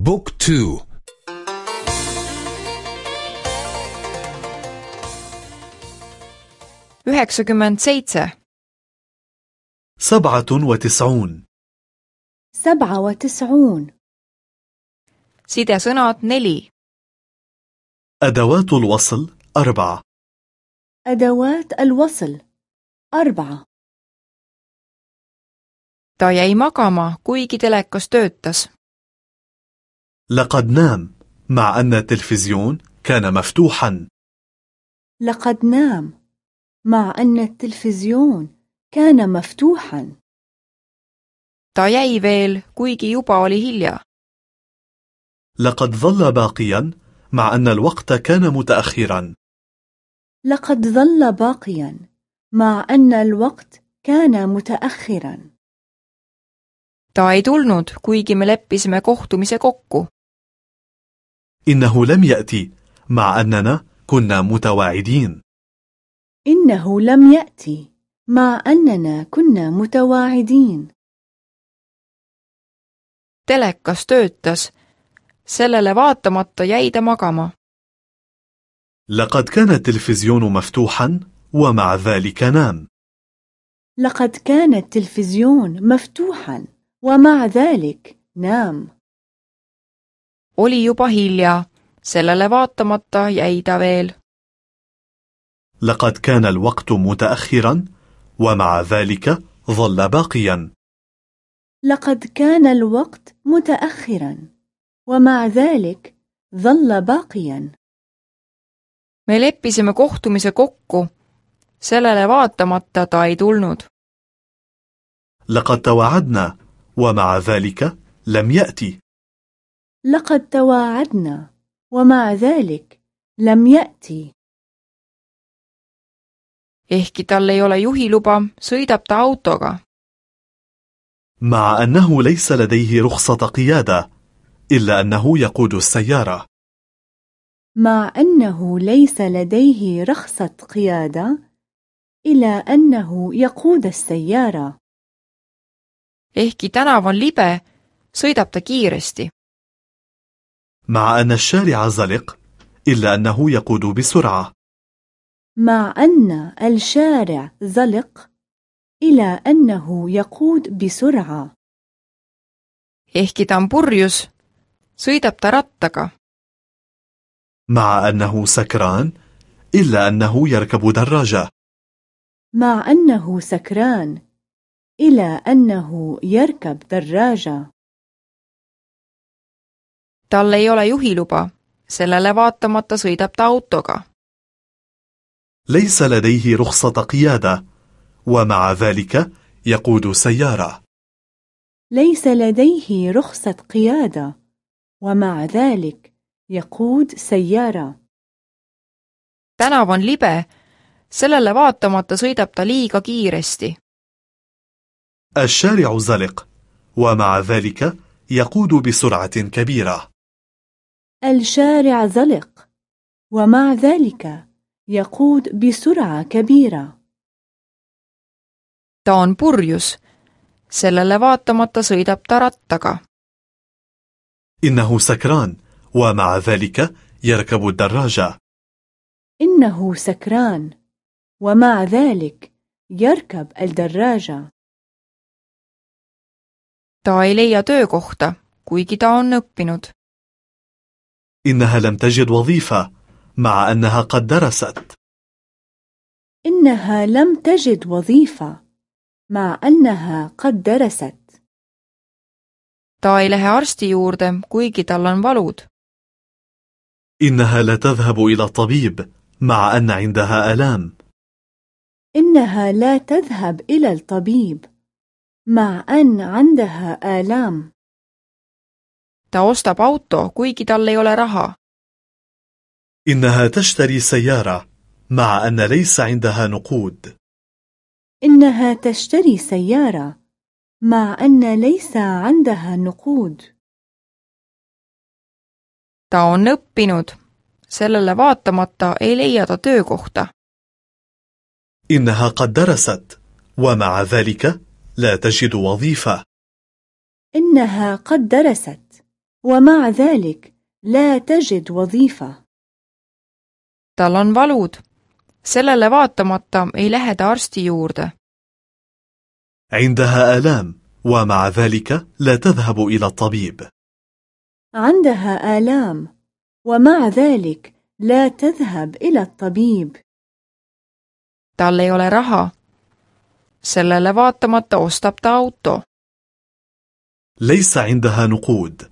بوك تو üheksakümmend seitse سبعة وتسعون سبعة وتسعون sidesõnad neli أدوات الوصل أربعة أدوات الوصل أربعة ta jäi magama, kuigi telekas töötas. لقد نام مع أن التلفزيون كان مفتوحا لقد نام مع أن التلفزيون كان مفتوحا ta jäi veel, kuigi juba oli hilja. لقد ظل باقيا مع أن الوقت كان متأخرا لقد ظل باقيا مع أن الوقت كان متأخرا ta ei tulnud, kuigi me leppisime kohtumise kokku. إنه لم يأتي مع أننا كنا متواعدين إنه لم يأتي مع أننا كنا متواعدين telekas töötas. sellele vaatamata jäi ta magama. لقد كان التلفزيون مفتوحا ومع ذلك نام لقد كان التلفزيون مفتوحا ومع ذلك نام oli juba hilja, sellele vaatamata jäi ta veel. لقد كان الوقت متأخرا ومع ذلك ظل باقيا لقد كان الوقت متأخرا ومع ذلك ظل باقيا me leppisime kohtumise kokku. sellele vaatamata ta ei tulnud. لقد تواعدنا ومع ذلك لم يأتي لقد تواعدنا ومع ذلك لم يأتي ehkki tal ei ole juhiluba, sõidab ta autoga. مع أنه ليس لديه رخصة قيادة إلا أنه يقود السيارة مع أنه ليس لديه رخصة قيادة إلى أنه يقود السيارة ehkki tänav on libe, sõidab ta kiiresti. مع أن الشارع زلق إلا أنه يقود بسرعة. مع أن الشارع زلق إلى أنه يقود بسرعة. Ehkki ta on purjus, sõidab ta rattaga. مع أنه سكران إلا أنه يركب دراجة. مع أنه سكران إلى أنه يركب دراجة. Tal ei ole juhiluba, sellele vaatamata sõidab ta autoga. ليس لديه رخصة قيادة ومع ذلك يقود سيارة ليس لديه رخصة قيادة ومع ذلك يقود سيارة tänav on libe, sellele vaatamata sõidab ta liiga kiiresti. الشارع زلق ومع ذلك يقود بسرعة كبيرة الشارع زلق ومع ذلك يقود بسرعة كبيرة ta on purjus, sellele vaatamata sõidab ta rattaga. إنه سكران ومع ذلك يركب الدراجة إنه سكران ومع ذلك يركب الدراجة ta ei leia töökohta, kuigi ta on õppinud. إنها لم تجد وظيفة مع أنها قد درست. إنها لم تجد وظيفة مع أنها قد درست. Ta ei lähe arsti juurde, kuigi tal on valud. إنها لا تذهب إلى الطبيب مع أن عندها آلام. إنها لا تذهب إلى الطبيب مع أن عندها آلام. Ta ostab auto, kuigi tal ei ole raha. إنها تشتري سيارة مع أن ليس عندها نقود. إنها تشتري سيارة مع أن ليس عندها نقود. Ta on õppinud, sellele vaatamata ei leia ta töökohta. إنها قد درست ومع ذلك لا تجد وظيفة. إنها قد درست. ومع ذلك لا تجد وظيفة tal on valud. sellele vaatamata ei lähe ta arsti juurde. عندها آلام ومع ذلك لا تذهب إلى الطبيب عندها آلام ومع ذلك لا تذهب إلى الطبيب tal ei ole raha. sellele vaatamata ostab ta auto. ليس عندها نقود